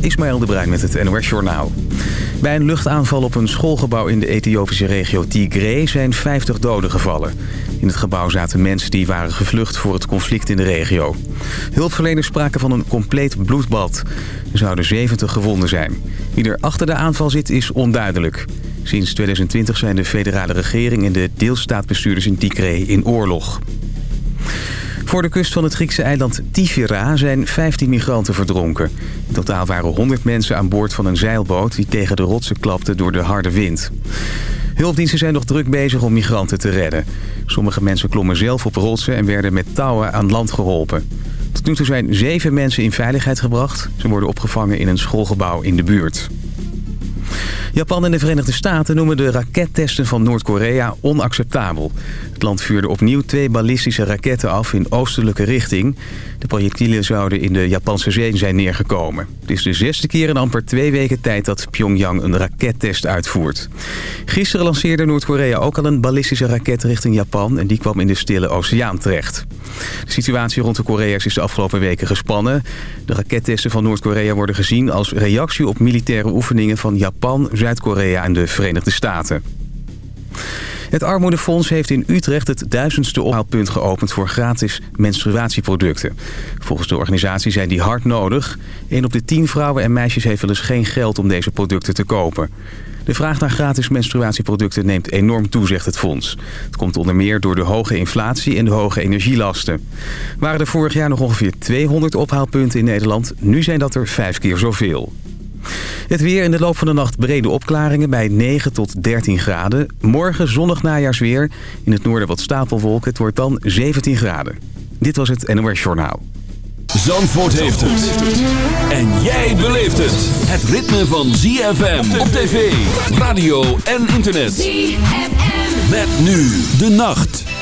Ismaël de Bruin met het NOS Journaal. Bij een luchtaanval op een schoolgebouw in de Ethiopische regio Tigray zijn 50 doden gevallen. In het gebouw zaten mensen die waren gevlucht voor het conflict in de regio. Hulpverleners spraken van een compleet bloedbad. Er zouden 70 gewonden zijn. Wie er achter de aanval zit is onduidelijk. Sinds 2020 zijn de federale regering en de deelstaatbestuurders in Tigray in oorlog. Voor de kust van het Griekse eiland Tifera zijn 15 migranten verdronken. In totaal waren 100 mensen aan boord van een zeilboot... die tegen de rotsen klapte door de harde wind. Hulpdiensten zijn nog druk bezig om migranten te redden. Sommige mensen klommen zelf op rotsen en werden met touwen aan land geholpen. Tot nu toe zijn zeven mensen in veiligheid gebracht. Ze worden opgevangen in een schoolgebouw in de buurt. Japan en de Verenigde Staten noemen de rakettesten van Noord-Korea onacceptabel. Het land vuurde opnieuw twee ballistische raketten af in oostelijke richting. De projectielen zouden in de Japanse zee zijn neergekomen. Het is de zesde keer in amper twee weken tijd dat Pyongyang een rakettest uitvoert. Gisteren lanceerde Noord-Korea ook al een ballistische raket richting Japan... en die kwam in de Stille Oceaan terecht. De situatie rond de Korea's is de afgelopen weken gespannen. De rakettesten van Noord-Korea worden gezien als reactie op militaire oefeningen van Japan, Zuid-Korea en de Verenigde Staten. Het Armoedefonds heeft in Utrecht het duizendste ophaalpunt geopend voor gratis menstruatieproducten. Volgens de organisatie zijn die hard nodig. Een op de tien vrouwen en meisjes heeft wel eens geen geld om deze producten te kopen. De vraag naar gratis menstruatieproducten neemt enorm toe, zegt het fonds. Het komt onder meer door de hoge inflatie en de hoge energielasten. Waren er vorig jaar nog ongeveer 200 ophaalpunten in Nederland, nu zijn dat er vijf keer zoveel. Het weer in de loop van de nacht brede opklaringen bij 9 tot 13 graden. Morgen zonnig najaarsweer. In het noorden wat stapelwolken. Het wordt dan 17 graden. Dit was het NOS Journaal. Zandvoort heeft het. En jij beleeft het. Het ritme van ZFM op tv, radio en internet. ZFM. Met nu de nacht.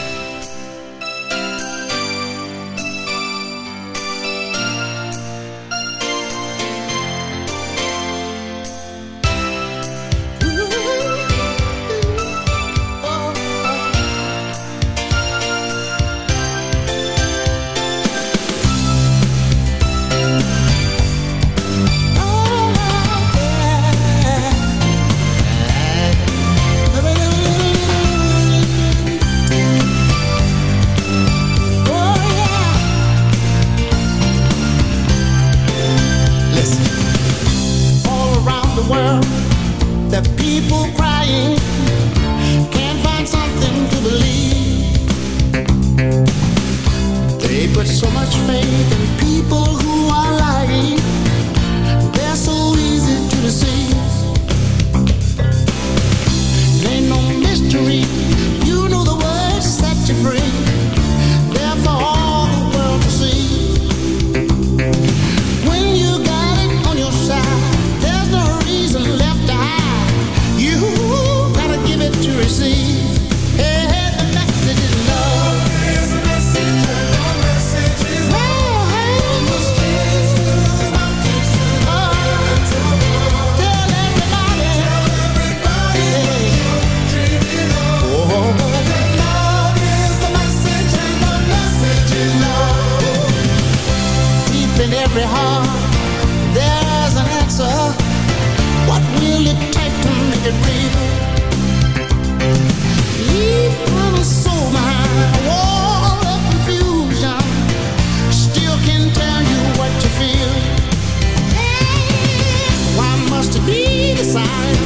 There's an answer. What will it take to make it real? A soul behind a wall of confusion still can tell you what you feel. Why must it be the sign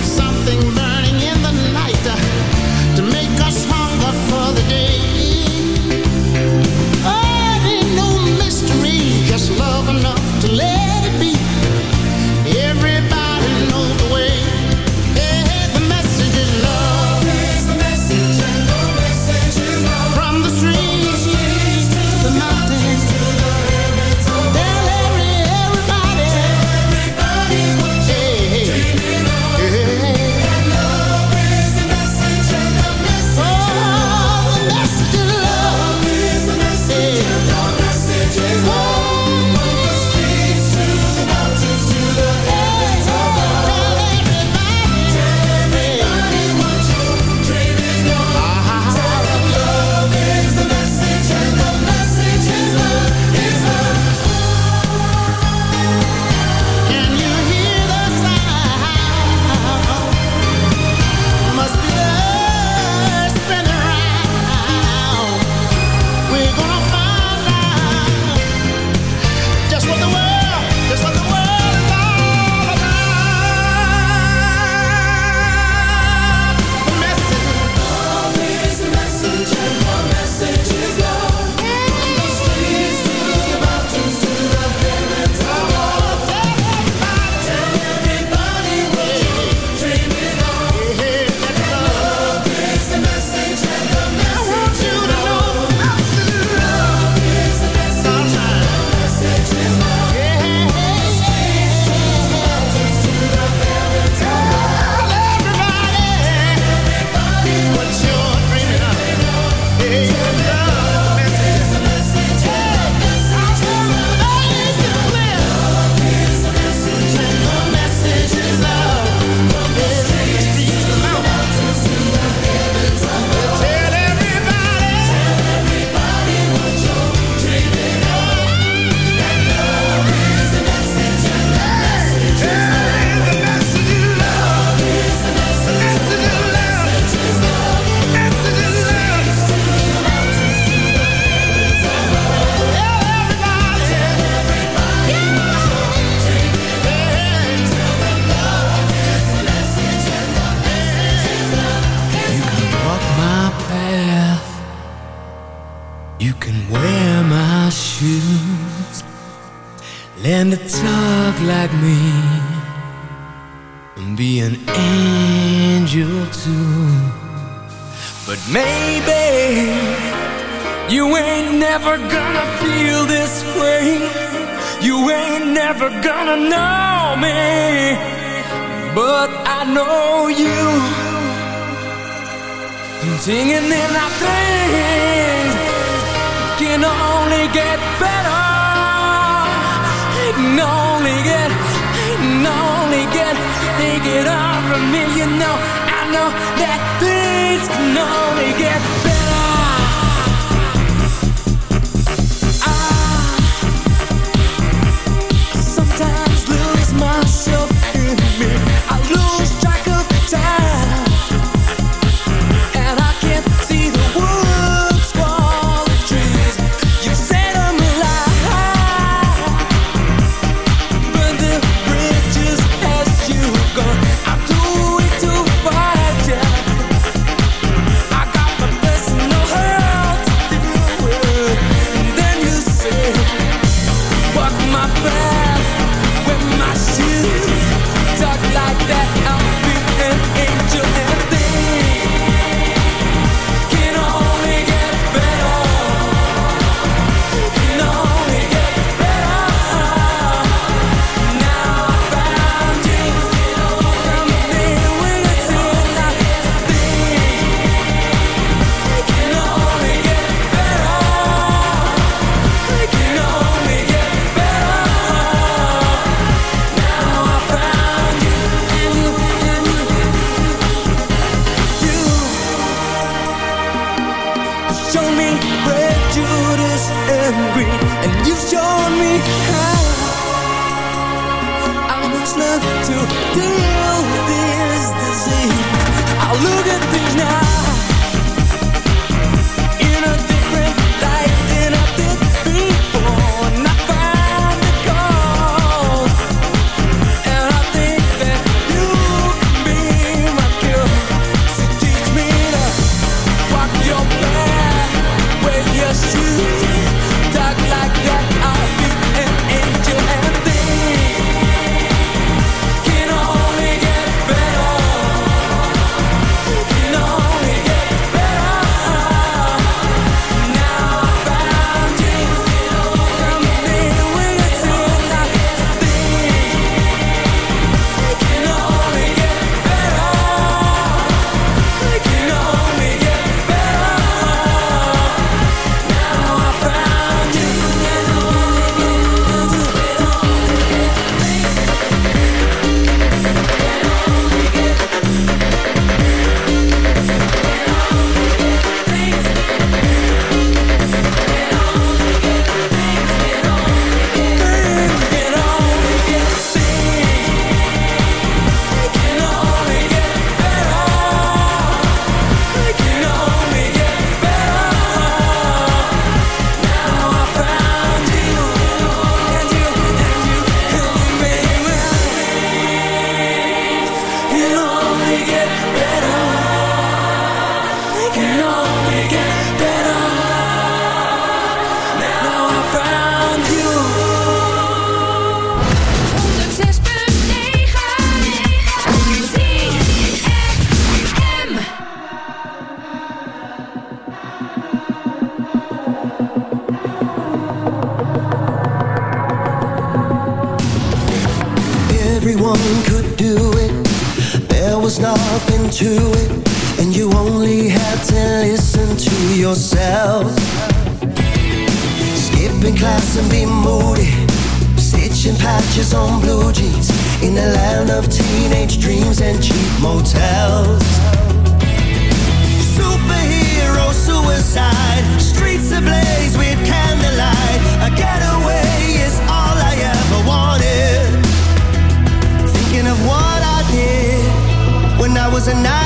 when I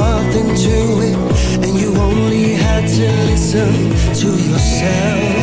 nothing to it and you only had to listen to yourself.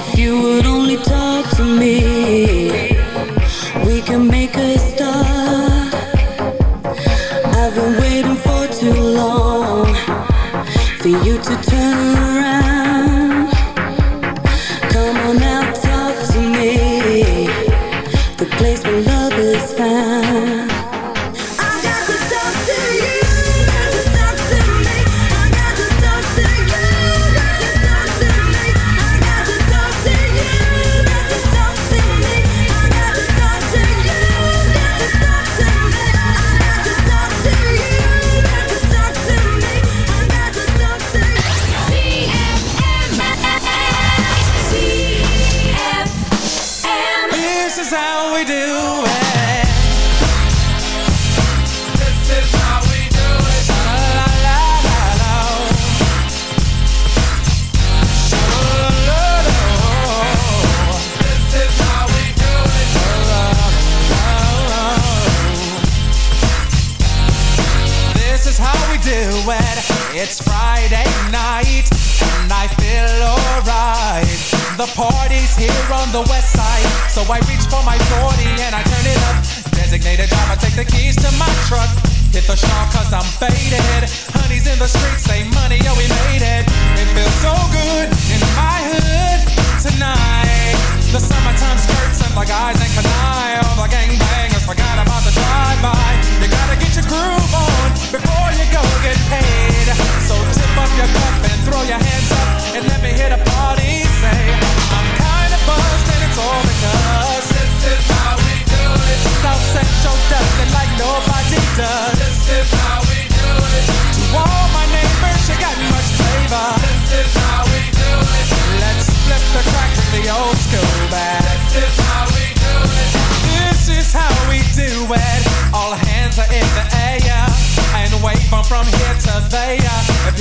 If you would only talk to me.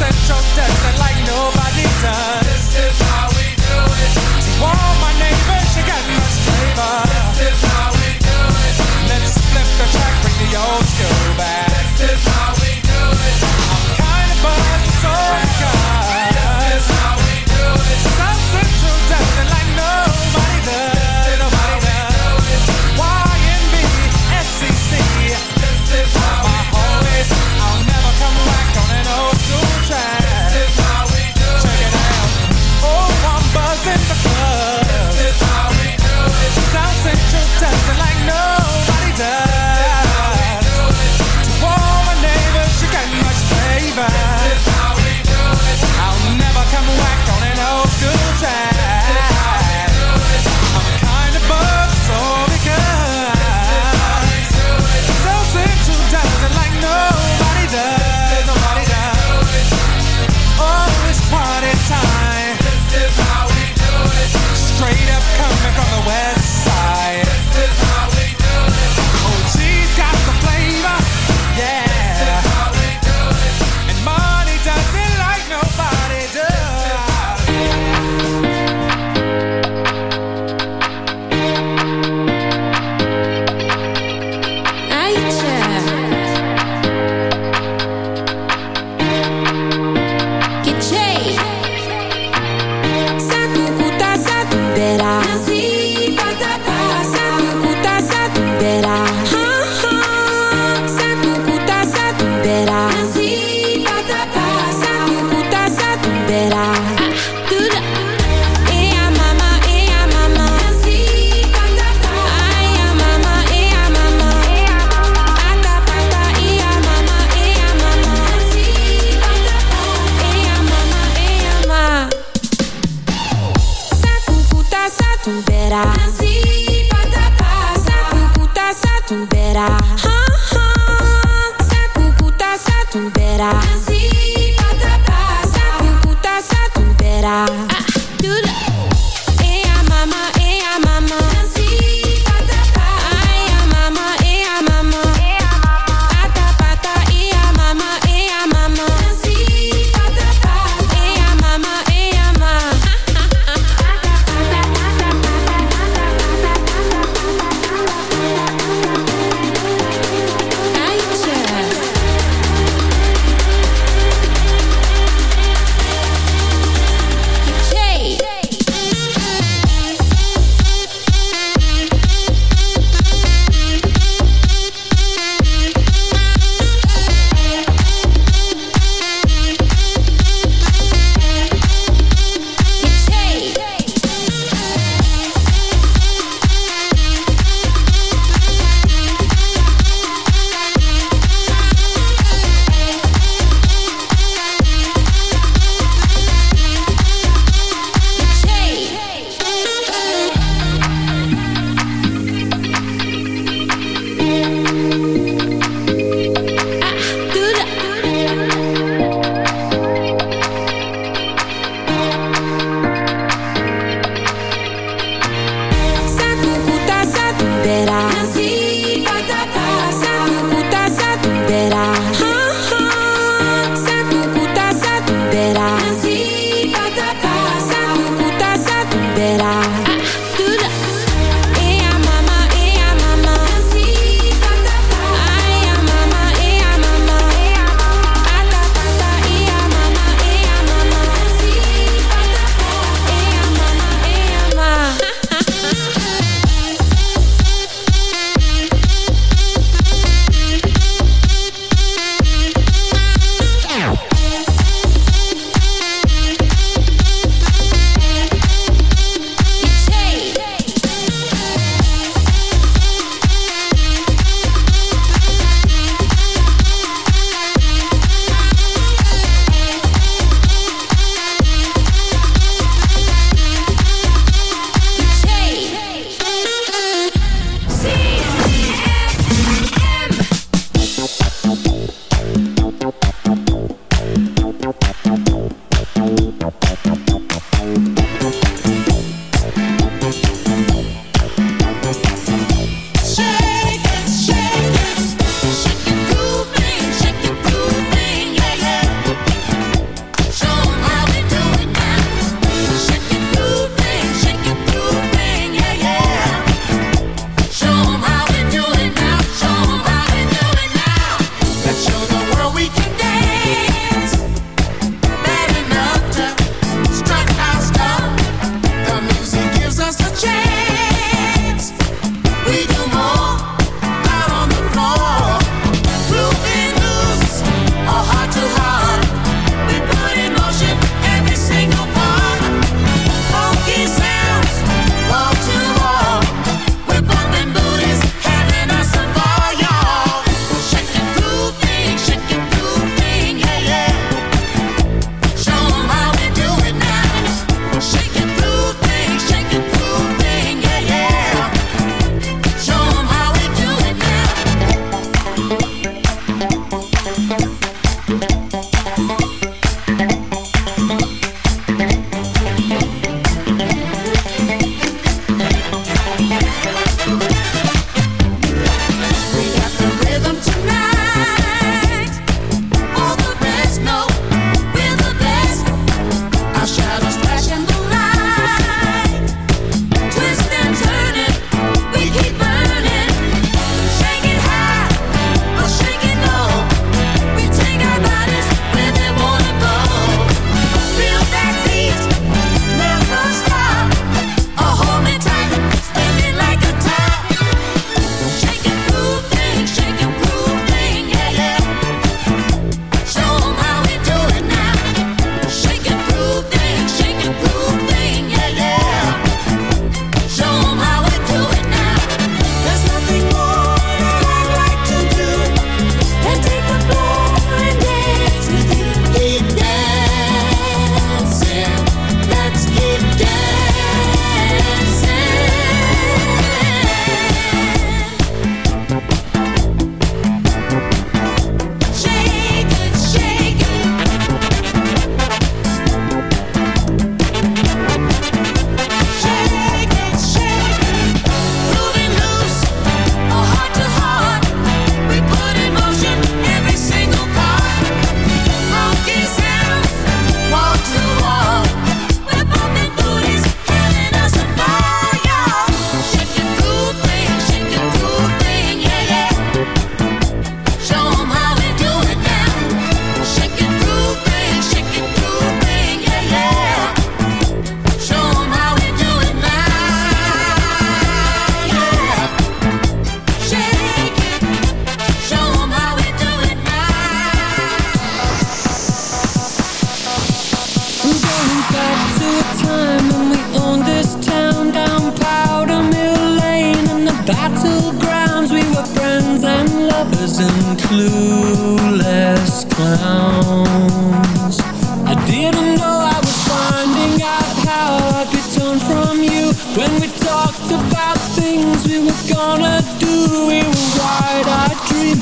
central desert like nobody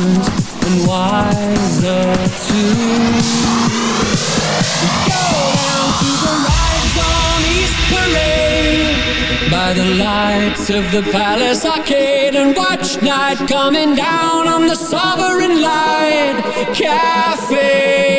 and wiser too. We go down to the rides on East Parade by the lights of the Palace Arcade and watch night coming down on the sovereign light cafe.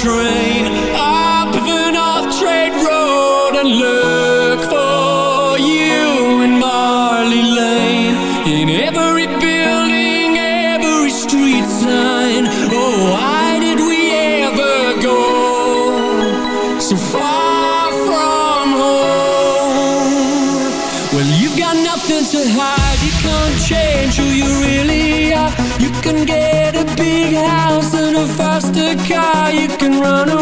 train. run around.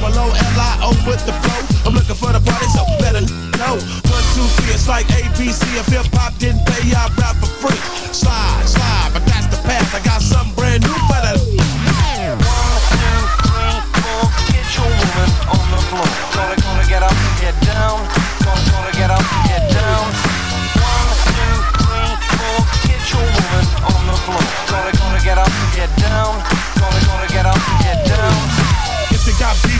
Double O L I O with the flow. I'm looking for the party, so a know. One, two, three, it's like ABC. If hip hop didn't pay, I rap for free. Slide, slide, but that's the path. I got something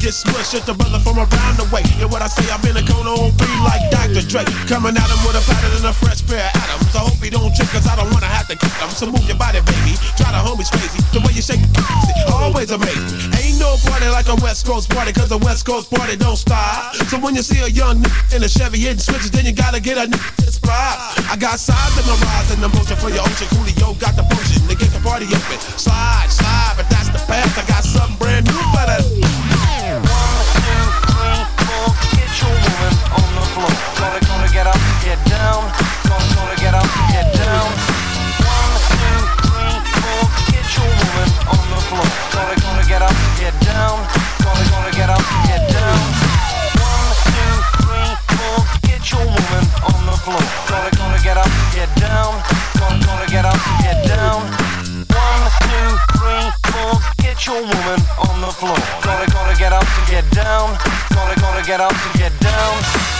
Get smushed. It's the brother from around the way. Yeah, what I say, I'm in a cone on three like Dr. Dre. Coming at him with a pattern and a fresh pair of Adam. So I hope he don't trip, cause I don't wanna have to kick 'em. So move your body, baby. Try the homies crazy. The way you shake always amazing. Ain't no party like a West Coast party, cause a West Coast party don't stop. So when you see a young nigga in a Chevy hitting switches, then you gotta get a nigga spot. I got size in my rise and emotion for your ocean. Coolio got the potion to get the party open. Slide, slide, but that's the path. I got something brand new for that. Gonna, gonna get up, get down. Gonna, gonna get up, get down. One, two, three, four. Get your woman on the floor. Gonna, gonna get up, get down. Gonna, gonna get up, get down. One, two, three, four. Get your woman on the floor. Gonna, gonna get up, get down. Gonna, gonna get up, get down. One, two, three, four. Get your woman on the floor. Gonna, gonna get up get down. Gonna, gonna get up to get down.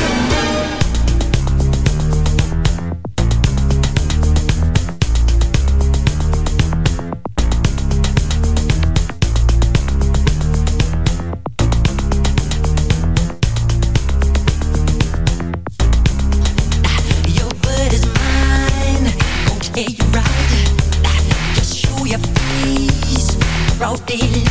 Broad